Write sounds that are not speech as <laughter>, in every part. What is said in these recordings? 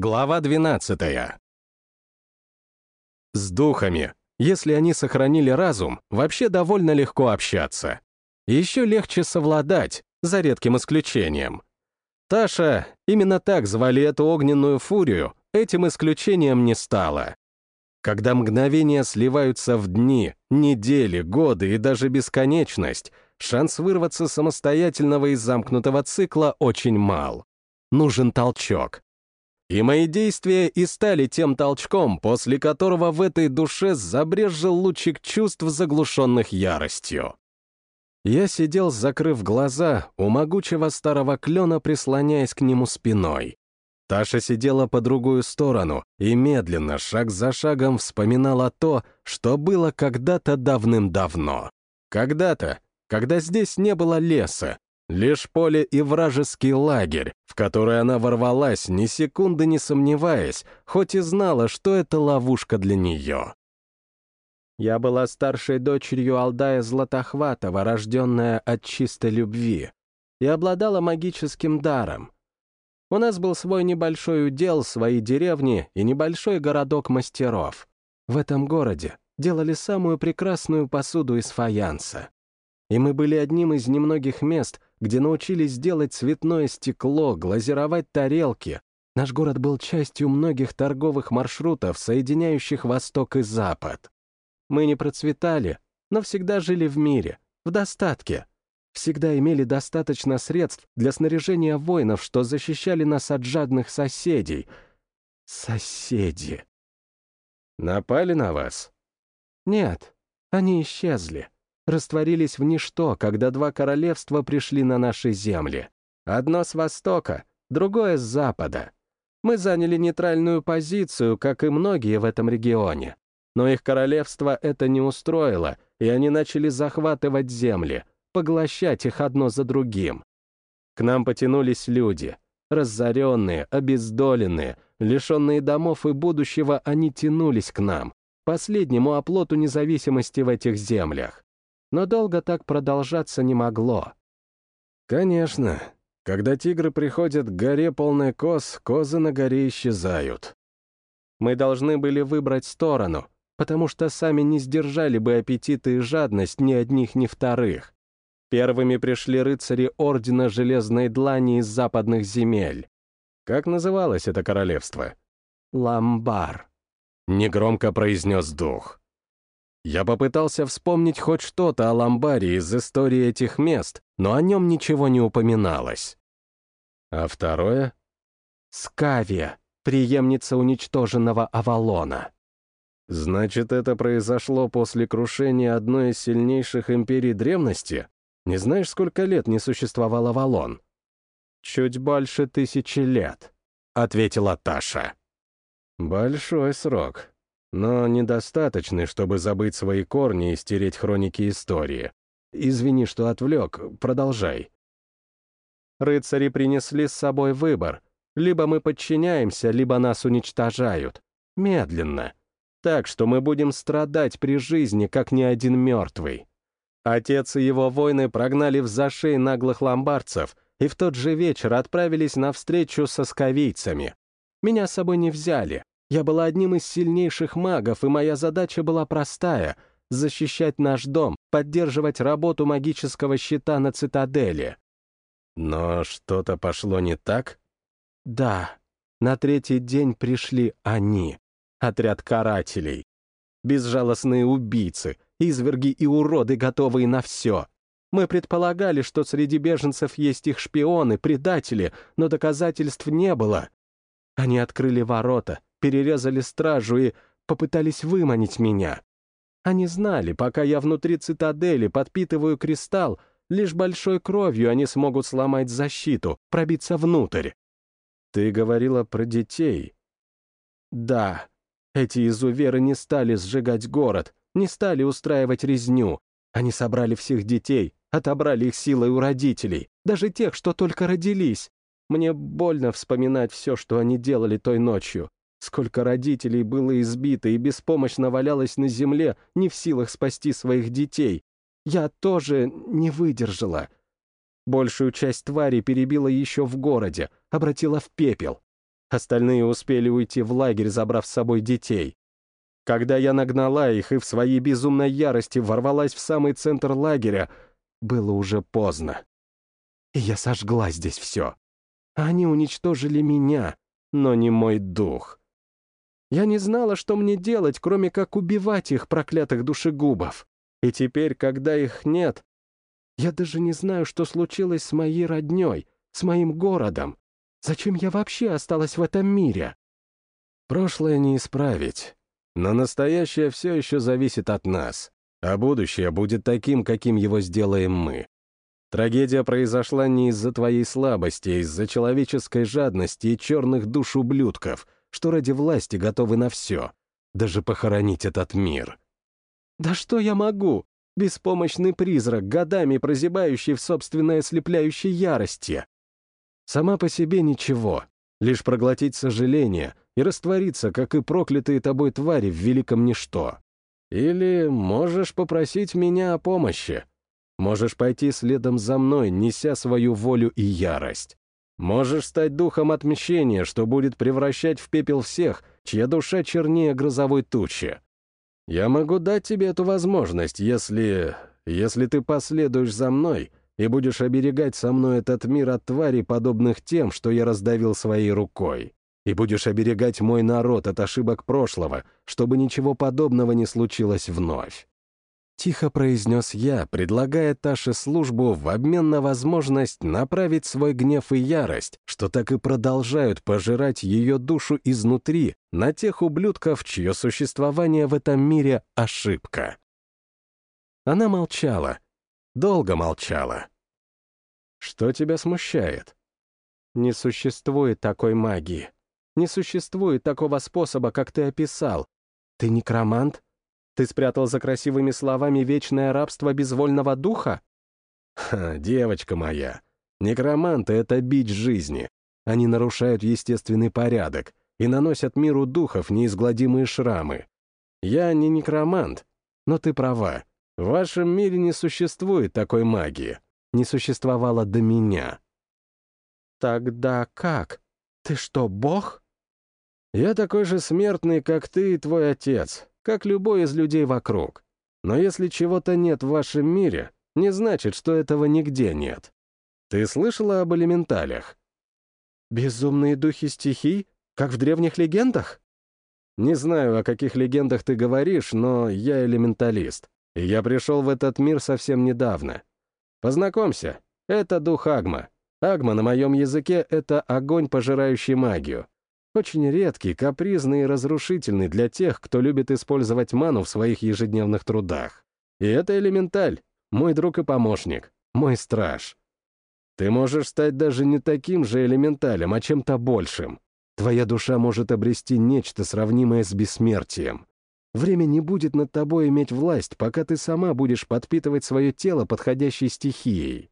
Глава 12. С духами, если они сохранили разум, вообще довольно легко общаться. Еще легче совладать, за редким исключением. Таша, именно так звали эту огненную фурию, этим исключением не стало. Когда мгновения сливаются в дни, недели, годы и даже бесконечность, шанс вырваться самостоятельного из замкнутого цикла очень мал. Нужен толчок. И мои действия и стали тем толчком, после которого в этой душе забрежил лучик чувств, заглушенных яростью. Я сидел, закрыв глаза, у могучего старого клена, прислоняясь к нему спиной. Таша сидела по другую сторону и медленно, шаг за шагом, вспоминала то, что было когда-то давным-давно. Когда-то, когда здесь не было леса, лишь поле и вражеский лагерь, в который она ворвалась, ни секунды не сомневаясь, хоть и знала, что это ловушка для нее. Я была старшей дочерью Алдая Златохватова, рожденная от чистой любви, и обладала магическим даром — у нас был свой небольшой удел, свои деревни и небольшой городок мастеров. В этом городе делали самую прекрасную посуду из фаянса. И мы были одним из немногих мест, где научились делать цветное стекло, глазировать тарелки. Наш город был частью многих торговых маршрутов, соединяющих Восток и Запад. Мы не процветали, но всегда жили в мире, в достатке всегда имели достаточно средств для снаряжения воинов, что защищали нас от жадных соседей. Соседи. Напали на вас? Нет, они исчезли. Растворились в ничто, когда два королевства пришли на наши земли. Одно с востока, другое с запада. Мы заняли нейтральную позицию, как и многие в этом регионе. Но их королевство это не устроило, и они начали захватывать земли — поглощать их одно за другим. К нам потянулись люди. Разоренные, обездоленные, лишенные домов и будущего, они тянулись к нам, последнему оплоту независимости в этих землях. Но долго так продолжаться не могло. Конечно, когда тигры приходят к горе полной коз, козы на горе исчезают. Мы должны были выбрать сторону, потому что сами не сдержали бы аппетиты и жадность ни одних, ни вторых. Первыми пришли рыцари Ордена Железной Длани из западных земель. Как называлось это королевство? Ламбар. Негромко произнес дух. Я попытался вспомнить хоть что-то о Ламбаре из истории этих мест, но о нем ничего не упоминалось. А второе? Скавия, преемница уничтоженного Авалона. Значит, это произошло после крушения одной из сильнейших империй древности? Не знаешь, сколько лет не существовал Авалон?» «Чуть больше тысячи лет», — ответила Таша. «Большой срок, но недостаточный, чтобы забыть свои корни и стереть хроники истории. Извини, что отвлек, продолжай». Рыцари принесли с собой выбор. Либо мы подчиняемся, либо нас уничтожают. Медленно. Так что мы будем страдать при жизни, как ни один мертвый. Отец и его воины прогнали в зашей наглых ломбардцев и в тот же вечер отправились на встречу со сковийцами. Меня с собой не взяли. Я была одним из сильнейших магов, и моя задача была простая — защищать наш дом, поддерживать работу магического щита на цитадели. Но что-то пошло не так? Да. На третий день пришли они, отряд карателей. Безжалостные убийцы — изверги и уроды, готовые на все. Мы предполагали, что среди беженцев есть их шпионы, предатели, но доказательств не было. Они открыли ворота, перерезали стражу и попытались выманить меня. Они знали, пока я внутри цитадели подпитываю кристалл, лишь большой кровью они смогут сломать защиту, пробиться внутрь. Ты говорила про детей. Да, эти изуверы не стали сжигать город, не стали устраивать резню. Они собрали всех детей, отобрали их силой у родителей, даже тех, что только родились. Мне больно вспоминать все, что они делали той ночью. Сколько родителей было избито и беспомощно валялось на земле, не в силах спасти своих детей. Я тоже не выдержала. Большую часть твари перебила еще в городе, обратила в пепел. Остальные успели уйти в лагерь, забрав с собой детей. Когда я нагнала их и в своей безумной ярости ворвалась в самый центр лагеря, было уже поздно. И я сожгла здесь все. Они уничтожили меня, но не мой дух. Я не знала, что мне делать, кроме как убивать их, проклятых душегубов. И теперь, когда их нет, я даже не знаю, что случилось с моей родней, с моим городом. Зачем я вообще осталась в этом мире? Прошлое не исправить, но настоящее все еще зависит от нас, а будущее будет таким, каким его сделаем мы. Трагедия произошла не из-за твоей слабости, а из-за человеческой жадности и черных душ ублюдков, что ради власти готовы на все, даже похоронить этот мир. Да что я могу? Беспомощный призрак, годами прозябающий в собственной ослепляющей ярости. Сама по себе ничего, лишь проглотить сожаление и раствориться, как и проклятые тобой твари в великом ничто. Или можешь попросить меня о помощи. Можешь пойти следом за мной, неся свою волю и ярость. Можешь стать духом отмщения, что будет превращать в пепел всех, чья душа чернее грозовой тучи. Я могу дать тебе эту возможность, если... если ты последуешь за мной и будешь оберегать со мной этот мир от тварей, подобных тем, что я раздавил своей рукой. И будешь оберегать мой народ от ошибок прошлого, чтобы ничего подобного не случилось вновь. Тихо произнес я, предлагая Таше службу в обмен на возможность направить свой гнев и ярость, что так и продолжают пожирать ее душу изнутри, на тех ублюдков, чье существование в этом мире — ошибка. Она молчала. Долго молчала. «Что тебя смущает?» «Не существует такой магии. Не существует такого способа, как ты описал. Ты некромант?» Ты спрятал за красивыми словами вечное рабство безвольного духа? Ха, девочка моя, некроманты — это бич жизни. Они нарушают естественный порядок и наносят миру духов неизгладимые шрамы. Я не некромант, но ты права. В вашем мире не существует такой магии. Не существовало до меня. Тогда как? Ты что, бог? Я такой же смертный, как ты и твой отец, как любой из людей вокруг. Но если чего-то нет в вашем мире, не значит, что этого нигде нет. Ты слышала об элементалях? Безумные духи стихий, как в древних легендах? Не знаю, о каких легендах ты говоришь, но я элементалист, и я пришел в этот мир совсем недавно. Познакомься, это дух Агма. Агма на моем языке — это огонь, пожирающий магию. Очень редкий, капризный и разрушительный для тех, кто любит использовать ману в своих ежедневных трудах. И это элементаль, мой друг и помощник, мой страж. Ты можешь стать даже не таким же элементалем, а чем-то большим. Твоя душа может обрести нечто сравнимое с бессмертием. Время не будет над тобой иметь власть, пока ты сама будешь подпитывать свое тело подходящей стихией.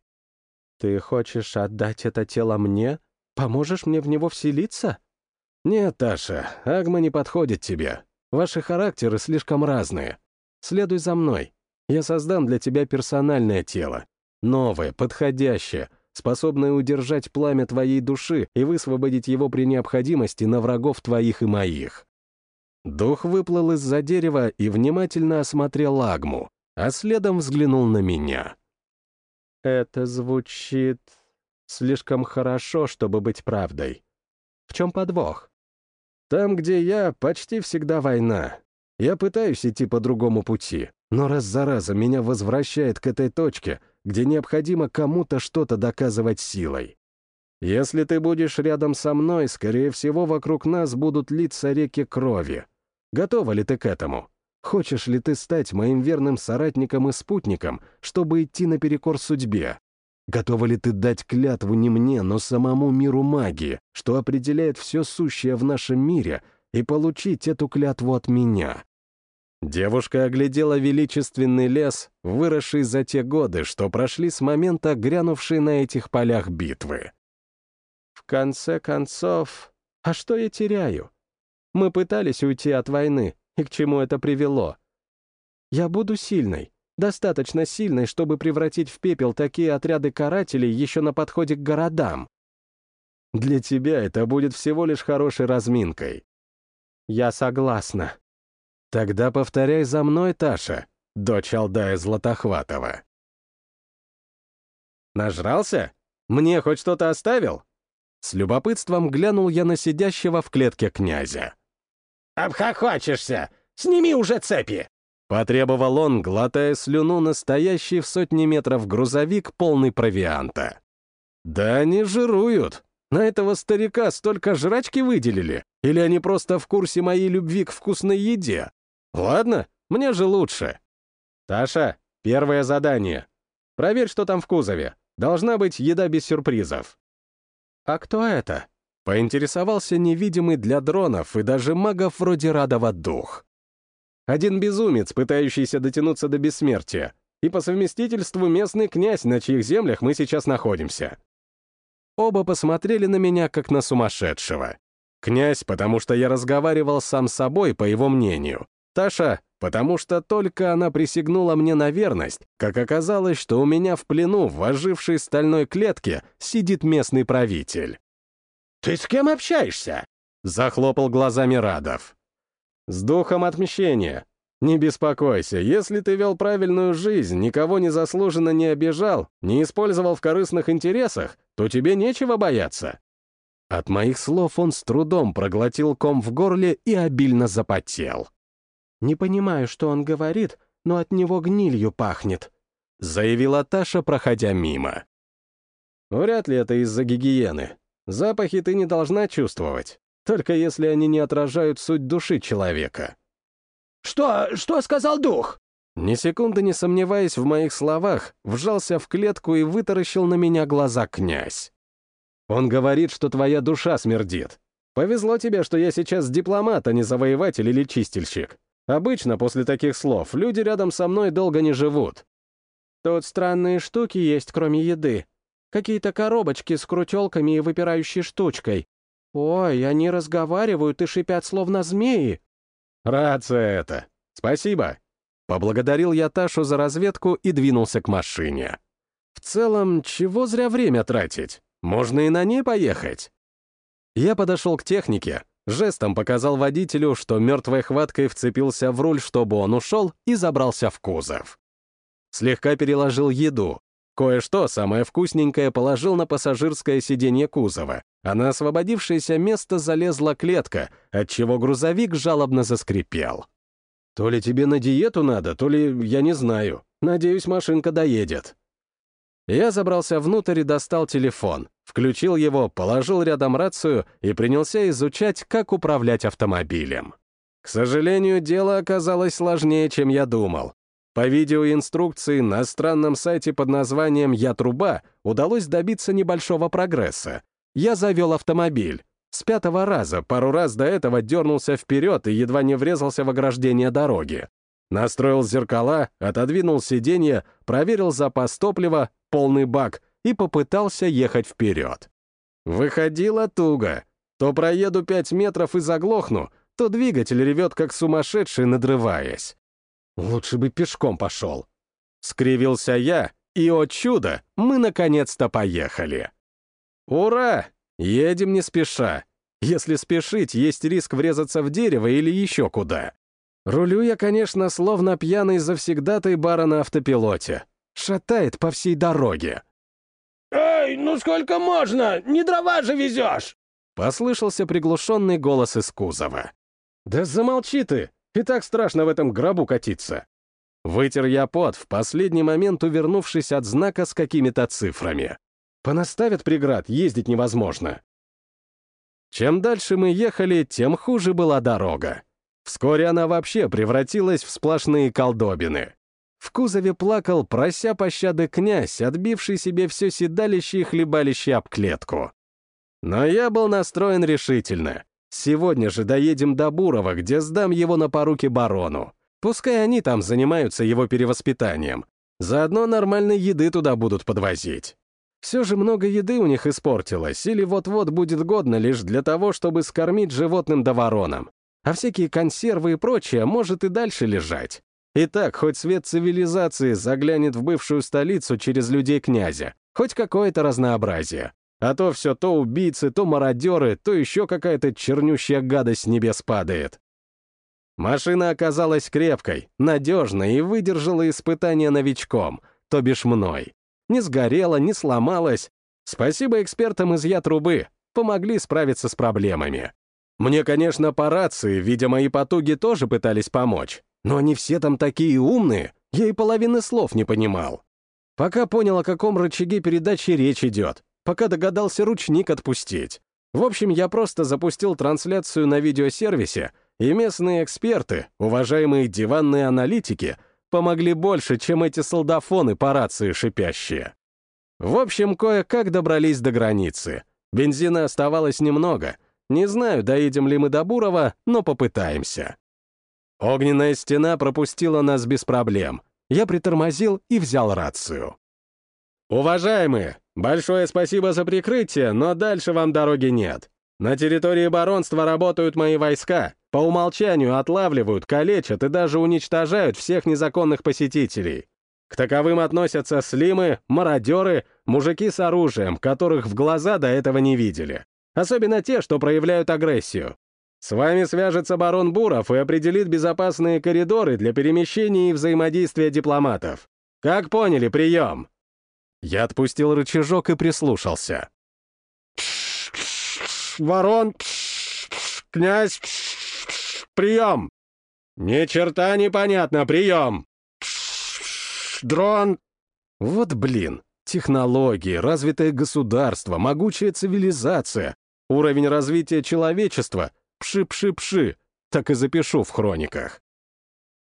Ты хочешь отдать это тело мне? Поможешь мне в него вселиться? «Нет, Таша, Агма не подходит тебе. Ваши характеры слишком разные. Следуй за мной. Я создам для тебя персональное тело. Новое, подходящее, способное удержать пламя твоей души и высвободить его при необходимости на врагов твоих и моих». Дух выплыл из-за дерева и внимательно осмотрел Агму, а следом взглянул на меня. «Это звучит слишком хорошо, чтобы быть правдой. В чем подвох?» Там, где я, почти всегда война. Я пытаюсь идти по другому пути, но раз за разом меня возвращает к этой точке, где необходимо кому-то что-то доказывать силой. Если ты будешь рядом со мной, скорее всего, вокруг нас будут литься реки крови. Готова ли ты к этому? Хочешь ли ты стать моим верным соратником и спутником, чтобы идти наперекор судьбе? Готова ли ты дать клятву не мне, но самому миру магии, что определяет все сущее в нашем мире, и получить эту клятву от меня?» Девушка оглядела величественный лес, выросший за те годы, что прошли с момента грянувшей на этих полях битвы. «В конце концов, а что я теряю? Мы пытались уйти от войны, и к чему это привело? Я буду сильной, достаточно сильной, чтобы превратить в пепел такие отряды карателей еще на подходе к городам. Для тебя это будет всего лишь хорошей разминкой. Я согласна. Тогда повторяй за мной, Таша, дочь Алдая Златохватова. Нажрался? Мне хоть что-то оставил? С любопытством глянул я на сидящего в клетке князя. «Обхохочешься! Сними уже цепи!» Потребовал он, глотая слюну, настоящий в сотни метров грузовик, полный провианта. «Да они жируют. На этого старика столько жрачки выделили? Или они просто в курсе моей любви к вкусной еде? Ладно, мне же лучше. Таша, первое задание. Проверь, что там в кузове. Должна быть еда без сюрпризов. А кто это? Поинтересовался невидимый для дронов и даже магов вроде Радова дух. Один безумец, пытающийся дотянуться до бессмертия, и по совместительству местный князь, на чьих землях мы сейчас находимся. Оба посмотрели на меня, как на сумасшедшего. Князь, потому что я разговаривал сам с собой, по его мнению. Таша, потому что только она присягнула мне на верность, как оказалось, что у меня в плену в ожившей стальной клетке сидит местный правитель. «Ты с кем общаешься?» — захлопал глазами Радов. «С духом отмщения. Не беспокойся, если ты вел правильную жизнь, никого незаслуженно не обижал, не использовал в корыстных интересах, то тебе нечего бояться». От моих слов он с трудом проглотил ком в горле и обильно запотел. «Не понимаю, что он говорит, но от него гнилью пахнет», — заявила Таша, проходя мимо. «Вряд ли это из-за гигиены. Запахи ты не должна чувствовать, только если они не отражают суть души человека». «Что, что сказал дух?» Ни секунды не сомневаясь в моих словах, вжался в клетку и вытаращил на меня глаза князь. «Он говорит, что твоя душа смердит. Повезло тебе, что я сейчас дипломат, а не завоеватель или чистильщик. Обычно после таких слов люди рядом со мной долго не живут. Тут странные штуки есть, кроме еды. Какие-то коробочки с крутелками и выпирающей штучкой. Ой, они разговаривают и шипят, словно змеи. Рация это. Спасибо. Поблагодарил я Ташу за разведку и двинулся к машине. В целом, чего зря время тратить? Можно и на ней поехать. Я подошел к технике, Жестом показал водителю, что мертвой хваткой вцепился в руль, чтобы он ушел, и забрался в кузов. Слегка переложил еду. Кое-что, самое вкусненькое, положил на пассажирское сиденье кузова, а на освободившееся место залезла клетка, отчего грузовик жалобно заскрипел. То ли тебе на диету надо, то ли я не знаю. Надеюсь, машинка доедет. Я забрался внутрь и достал телефон, включил его, положил рядом рацию и принялся изучать, как управлять автомобилем. К сожалению, дело оказалось сложнее, чем я думал. По видеоинструкции на странном сайте под названием «Я труба» удалось добиться небольшого прогресса. Я завел автомобиль. С пятого раза, пару раз до этого дернулся вперед и едва не врезался в ограждение дороги. Настроил зеркала, отодвинул сиденье, проверил запас топлива, полный бак и попытался ехать вперед. Выходило туго. То проеду пять метров и заглохну, то двигатель ревет как сумасшедший, надрываясь. Лучше бы пешком пошел. Скривился я, и, о чудо, мы наконец-то поехали. Ура! Едем не спеша. Если спешить, есть риск врезаться в дерево или еще куда. Рулю я, конечно, словно пьяный завсегдатай бара на автопилоте. Шатает по всей дороге. «Эй, ну сколько можно? Не дрова же везешь!» Послышался приглушенный голос из кузова. «Да замолчи ты! И так страшно в этом гробу катиться!» Вытер я пот, в последний момент увернувшись от знака с какими-то цифрами. Понаставят преград, ездить невозможно. Чем дальше мы ехали, тем хуже была дорога. Вскоре она вообще превратилась в сплошные колдобины. В кузове плакал, прося пощады князь, отбивший себе все седалище и хлебалище об клетку. Но я был настроен решительно. Сегодня же доедем до Бурова, где сдам его на поруки барону. Пускай они там занимаются его перевоспитанием. Заодно нормальной еды туда будут подвозить. Все же много еды у них испортилось, или вот-вот будет годно лишь для того, чтобы скормить животным да воронам а всякие консервы и прочее может и дальше лежать. Итак, хоть свет цивилизации заглянет в бывшую столицу через людей князя, хоть какое-то разнообразие. А то все то убийцы, то мародеры, то еще какая-то чернющая гадость с небес падает. Машина оказалась крепкой, надежной и выдержала испытание новичком, то бишь мной. Не сгорела, не сломалась. Спасибо экспертам из я трубы, помогли справиться с проблемами. Мне, конечно, по рации, видя мои потуги, тоже пытались помочь. Но они все там такие умные, я и половины слов не понимал. Пока понял, о каком рычаге передачи речь идет, пока догадался ручник отпустить. В общем, я просто запустил трансляцию на видеосервисе, и местные эксперты, уважаемые диванные аналитики, помогли больше, чем эти солдафоны по рации шипящие. В общем, кое-как добрались до границы. Бензина оставалось немного. Не знаю, доедем ли мы до Бурова, но попытаемся. Огненная стена пропустила нас без проблем. Я притормозил и взял рацию. «Уважаемые, большое спасибо за прикрытие, но дальше вам дороги нет. На территории баронства работают мои войска, по умолчанию отлавливают, калечат и даже уничтожают всех незаконных посетителей. К таковым относятся слимы, мародеры, мужики с оружием, которых в глаза до этого не видели. Особенно те, что проявляют агрессию. С вами свяжется барон Буров и определит безопасные коридоры для перемещения и взаимодействия дипломатов. Как поняли, прием!» Я отпустил рычажок и прислушался. «Ворон! Князь! Прием!» «Ни черта непонятно, прием!» «Дрон!» Вот блин, технологии, развитое государство, могучая цивилизация, уровень развития человечества, пши-пши-пши, так и запишу в хрониках.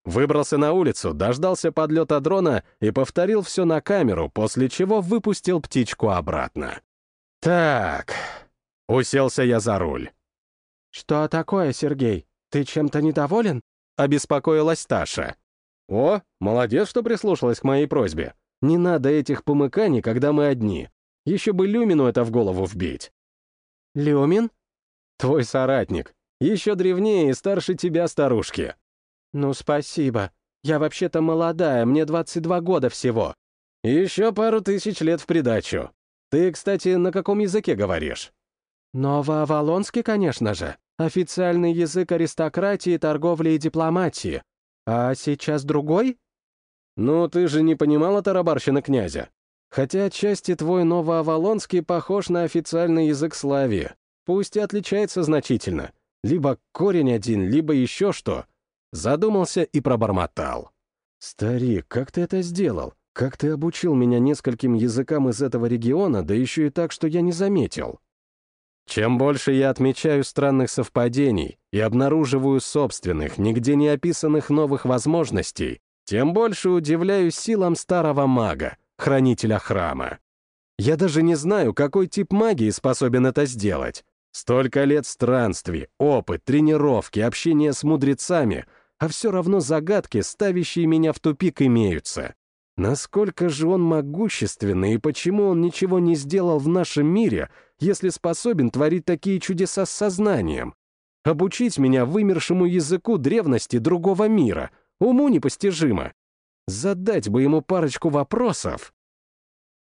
Выбрался на улицу, дождался подлета дрона и повторил все на камеру, после чего выпустил птичку обратно. Так, уселся я за руль. «Что такое, Сергей? Ты чем-то недоволен?» — обеспокоилась Таша. «О, молодец, что прислушалась к моей просьбе. Не надо этих помыканий, когда мы одни. Еще бы Люмину это в голову вбить». «Люмин?» «Твой соратник. Еще древнее и старше тебя, старушки». «Ну, спасибо. Я вообще-то молодая, мне 22 года всего». «Еще пару тысяч лет в придачу. Ты, кстати, на каком языке говоришь?» «Новоавалонский, конечно же. Официальный язык аристократии, торговли и дипломатии. А сейчас другой?» «Ну, ты же не понимала тарабарщина князя? Хотя отчасти твой новоавалонский похож на официальный язык Славии. Пусть и отличается значительно. Либо корень один, либо еще что. Задумался и пробормотал. «Старик, как ты это сделал? Как ты обучил меня нескольким языкам из этого региона, да еще и так, что я не заметил?» Чем больше я отмечаю странных совпадений и обнаруживаю собственных, нигде не описанных новых возможностей, тем больше удивляюсь силам старого мага, хранителя храма. Я даже не знаю, какой тип магии способен это сделать. Столько лет странствий, опыт, тренировки, общение с мудрецами — а все равно загадки, ставящие меня в тупик, имеются. Насколько же он могущественный и почему он ничего не сделал в нашем мире, если способен творить такие чудеса с сознанием? Обучить меня вымершему языку древности другого мира, уму непостижимо. Задать бы ему парочку вопросов.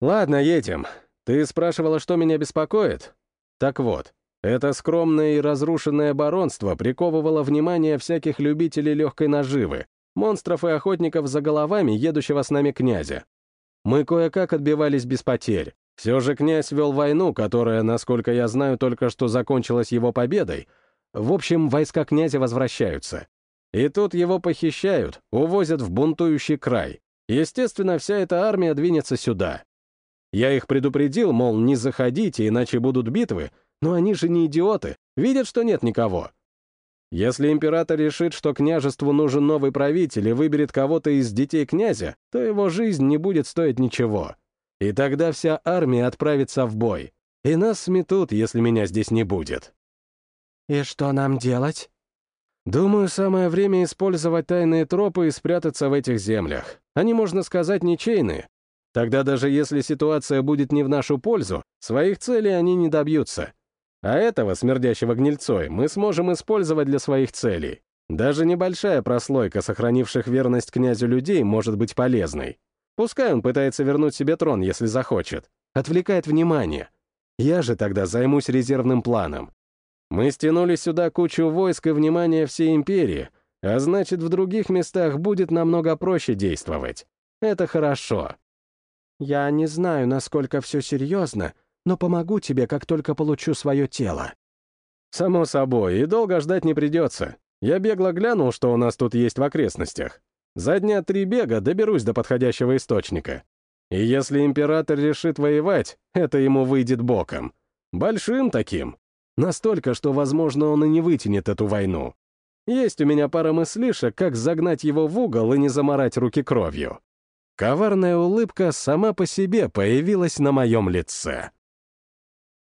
Ладно, едем. Ты спрашивала, что меня беспокоит? Так вот, это скромное и разрушенное баронство приковывало внимание всяких любителей легкой наживы, монстров и охотников за головами едущего с нами князя. Мы кое-как отбивались без потерь. Все же князь вел войну, которая, насколько я знаю, только что закончилась его победой. В общем, войска князя возвращаются. И тут его похищают, увозят в бунтующий край. Естественно, вся эта армия двинется сюда. Я их предупредил, мол, не заходите, иначе будут битвы, но они же не идиоты, видят, что нет никого. Если император решит, что княжеству нужен новый правитель и выберет кого-то из детей князя, то его жизнь не будет стоить ничего. И тогда вся армия отправится в бой. И нас сметут, если меня здесь не будет. «И что нам делать?» «Думаю, самое время использовать тайные тропы и спрятаться в этих землях. Они, можно сказать, ничейные. Тогда даже если ситуация будет не в нашу пользу, своих целей они не добьются. А этого, смердящего гнильцой, мы сможем использовать для своих целей. Даже небольшая прослойка сохранивших верность князю людей может быть полезной. Пускай он пытается вернуть себе трон, если захочет. Отвлекает внимание. Я же тогда займусь резервным планом. Мы стянули сюда кучу войск и внимания всей империи, а значит, в других местах будет намного проще действовать. Это хорошо. Я не знаю, насколько все серьезно, но помогу тебе, как только получу свое тело. Само собой, и долго ждать не придется. Я бегло глянул, что у нас тут есть в окрестностях. За дня три бега доберусь до подходящего источника. И если император решит воевать, это ему выйдет боком. Большим таким. Настолько, что, возможно, он и не вытянет эту войну. Есть у меня пара мыслишек, как загнать его в угол и не заморать руки кровью. Коварная улыбка сама по себе появилась на моем лице.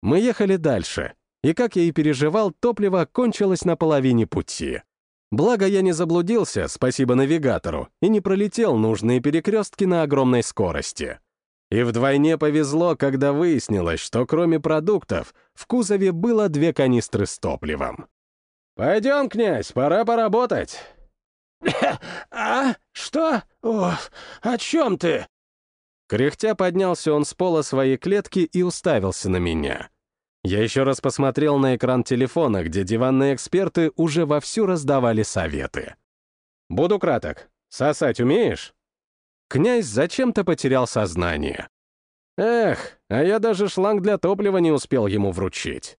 Мы ехали дальше, и, как я и переживал, топливо кончилось на половине пути. Благо, я не заблудился, спасибо навигатору, и не пролетел нужные перекрестки на огромной скорости. И вдвойне повезло, когда выяснилось, что кроме продуктов в кузове было две канистры с топливом. «Пойдем, князь, пора поработать!» <coughs> «А? Что? О, о чем ты?» Кряхтя поднялся он с пола своей клетки и уставился на меня. Я еще раз посмотрел на экран телефона, где диванные эксперты уже вовсю раздавали советы. «Буду краток. Сосать умеешь?» Князь зачем-то потерял сознание. Эх, а я даже шланг для топлива не успел ему вручить.